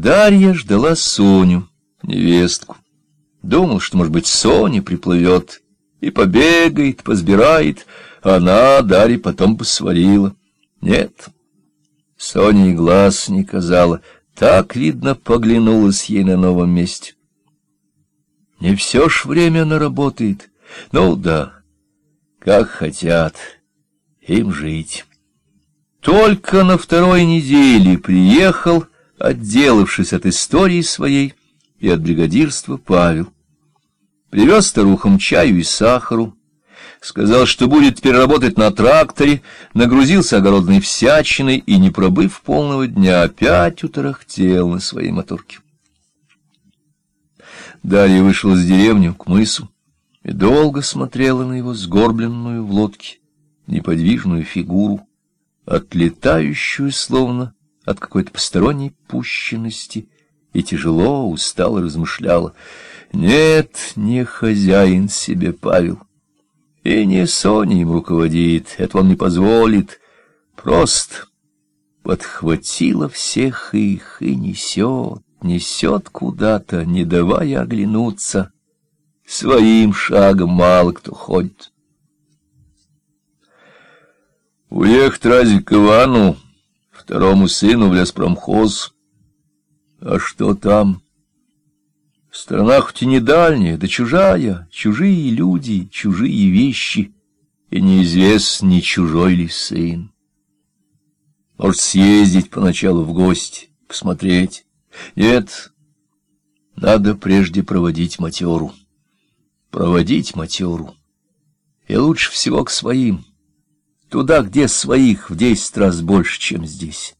Дарья ждала Соню, невестку. Думал, что, может быть, Соня приплывет и побегает, позбирает, а она Дарье потом посварила. Нет, Соня и глаз не казала, так, видно, поглянулась ей на новом месте. Не все ж время она работает. Ну да, как хотят им жить. Только на второй неделе приехал, отделавшись от истории своей и от бригадирства, Павел. Привез старухам чаю и сахару, сказал, что будет теперь работать на тракторе, нагрузился огородной всячиной и, не пробыв полного дня, опять утарахтел на своей моторке. Дарья вышла с деревню к мысу и долго смотрела на его сгорбленную в лодке неподвижную фигуру, отлетающую словно от какой-то посторонней пущенности, и тяжело, устало размышляла. Нет, не хозяин себе Павел, и не Соня им руководит, это он не позволит, просто подхватила всех их и несет, несет куда-то, не давая оглянуться. Своим шагом мало кто ходит. Уехать разве к Ивану, второму сыну в леспромхоз. А что там? Страна хоть и не дальняя, да чужая, чужие люди, чужие вещи, и неизвестно, не чужой ли сын. Может, съездить поначалу в гости, посмотреть. Нет, надо прежде проводить матеру. Проводить матеру. И лучше всего к своим. Туда, где своих в десять раз больше, чем здесь.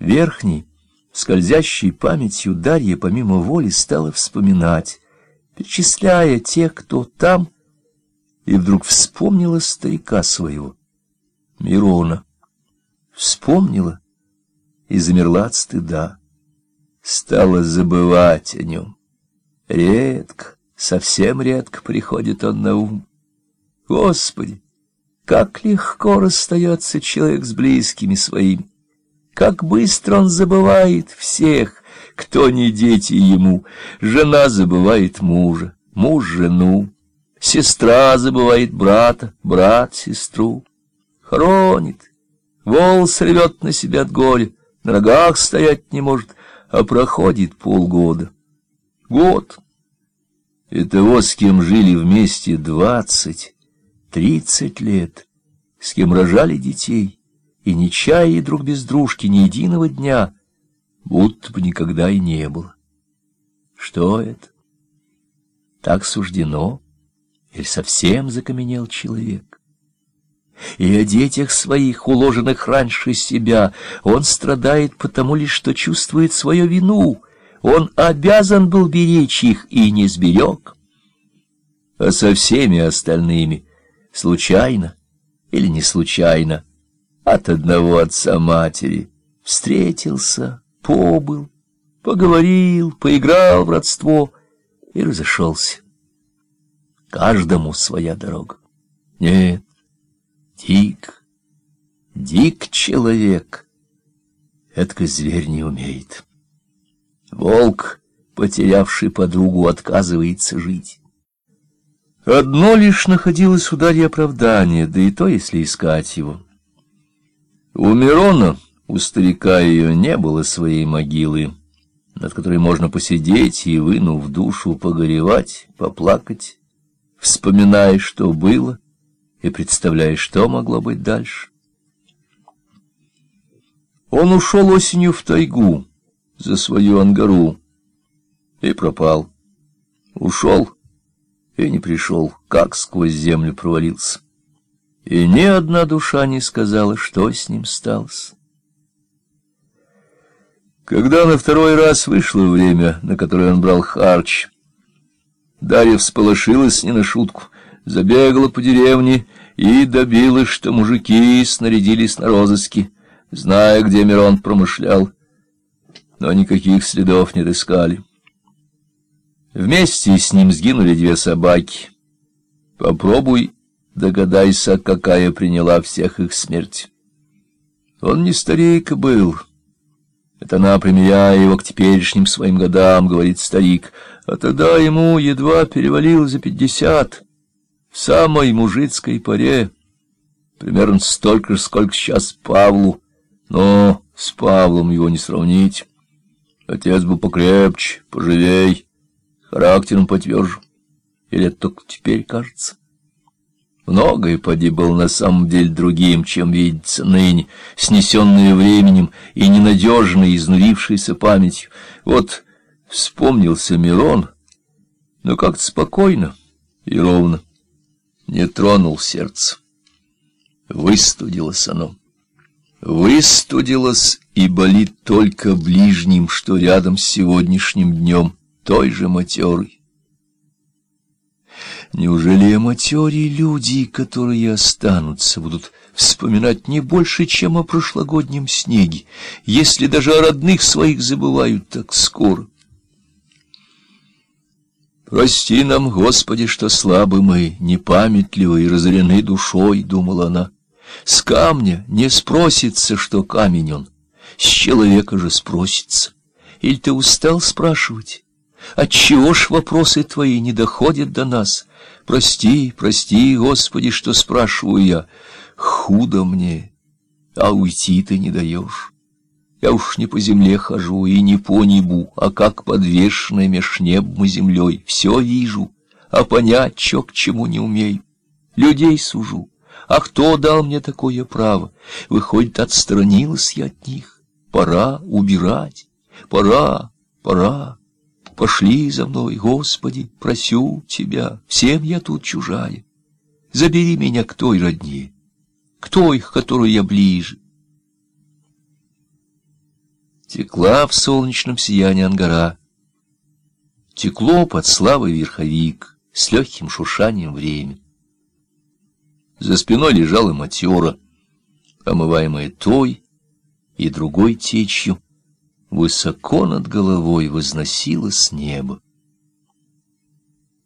Верхний, скользящей памятью Дарья помимо воли стала вспоминать, перечисляя тех, кто там, и вдруг вспомнила старика своего, Мирона. Вспомнила и замерла от стыда. Стала забывать о нем. Редко, совсем редко приходит он на ум. Господи, как легко расстается человек с близкими своими! Как быстро он забывает всех, кто не дети ему. Жена забывает мужа, муж — жену. Сестра забывает брата, брат — сестру. Хоронит, волос рвет на себя от горя, на ногах стоять не может, а проходит полгода. Год. И того, с кем жили вместе двадцать, тридцать лет, с кем рожали детей, и не чаяли друг без дружки ни единого дня, будто бы никогда и не было. Что это? Так суждено? Или совсем закаменел человек? И о детях своих, уложенных раньше себя, он страдает потому лишь, что чувствует свою вину. Он обязан был беречь их и не сберег. А со всеми остальными случайно или не случайно, от одного отца матери, встретился, побыл, поговорил, поиграл в родство и разошелся. Каждому своя дорога. Нет, дик, дик человек, это зверь не умеет. Волк, потерявший подругу, отказывается жить. Одно лишь находилось у Дарьи оправдание, да и то, если искать его. У Мирона, у старика ее, не было своей могилы, над которой можно посидеть и, вынув душу, погоревать, поплакать, вспоминая, что было, и представляя, что могло быть дальше. Он ушел осенью в тайгу за свою ангару и пропал. Ушел и не пришел, как сквозь землю провалился. И ни одна душа не сказала, что с ним сталось. Когда на второй раз вышло время, на которое он брал харч, Дарья всполошилась не на шутку, забегала по деревне и добилась, что мужики снарядились на розыски, зная, где Мирон промышлял, но никаких следов не отыскали. Вместе с ним сгинули две собаки. Попробуй догадайся, какая приняла всех их смерть. Он не старейка был, Это она, примеряя его к теперешним своим годам, говорит старик, а тогда ему едва перевалило за пятьдесят, в самой мужицкой поре, примерно столько же, сколько сейчас Павлу, но с Павлом его не сравнить. Отец был покрепче, поживей, характером потверже. Или это только теперь кажется? Многое поди был на самом деле другим, чем видится ныне, снесенное временем и ненадежно изнурившееся памятью. Вот вспомнился Мирон, но как-то спокойно и ровно, не тронул сердце. Выстудилось оно. Выстудилось и болит только ближним, что рядом с сегодняшним днем, той же матерой. Неужели о люди, которые останутся, будут вспоминать не больше, чем о прошлогоднем снеге, если даже о родных своих забывают так скоро? «Прости нам, Господи, что слабы мы, непамятливы и разорены душой», — думала она. «С камня не спросится, что камень он, с человека же спросится. Или ты устал спрашивать? Отчего ж вопросы твои не доходят до нас?» Прости, прости, Господи, что спрашиваю я. Худо мне, а уйти ты не даешь. Я уж не по земле хожу и не по небу, а как подвешенная меж небом и землей. Все вижу, а понять, чё к чему не умею. Людей сужу. А кто дал мне такое право? Выходит, отстранилась я от них. Пора убирать, пора, пора. Пошли за мной, Господи, просю Тебя, всем я тут чужая. Забери меня к той родне, к той, к которой я ближе. Текла в солнечном сиянии ангара. Текло под славой верховик с легким шуршанием время. За спиной лежала матера, омываемая той и другой течью, высоко над головой возносилось небо.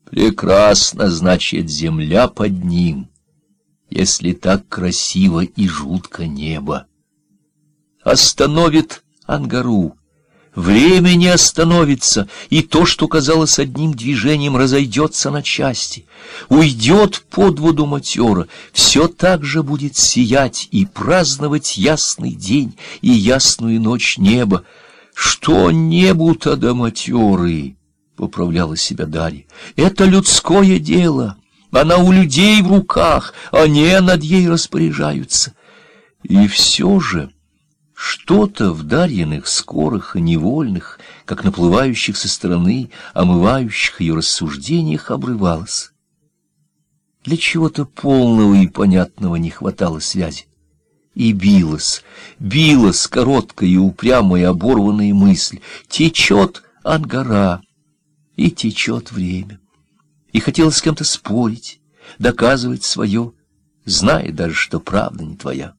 Прекрасно, значит, земля под ним, если так красиво и жутко небо. Остановит Ангару, время не остановится, и то, что казалось одним движением, разойдется на части. Уйдет под воду матера, все так же будет сиять и праздновать ясный день и ясную ночь неба, что небу-то до матеры, — поправляла себя Дарья, — это людское дело. Она у людей в руках, они над ей распоряжаются. И все же что-то в Дарьиных скорых и невольных, как наплывающих со стороны, омывающих ее рассуждениях, обрывалось. Для чего-то полного и понятного не хватало связи и билась, билась короткая и упрямая оборванная мысль. Течет ангара, и течет время. И хотелось с кем-то спорить, доказывать свое, зная даже, что правда не твоя.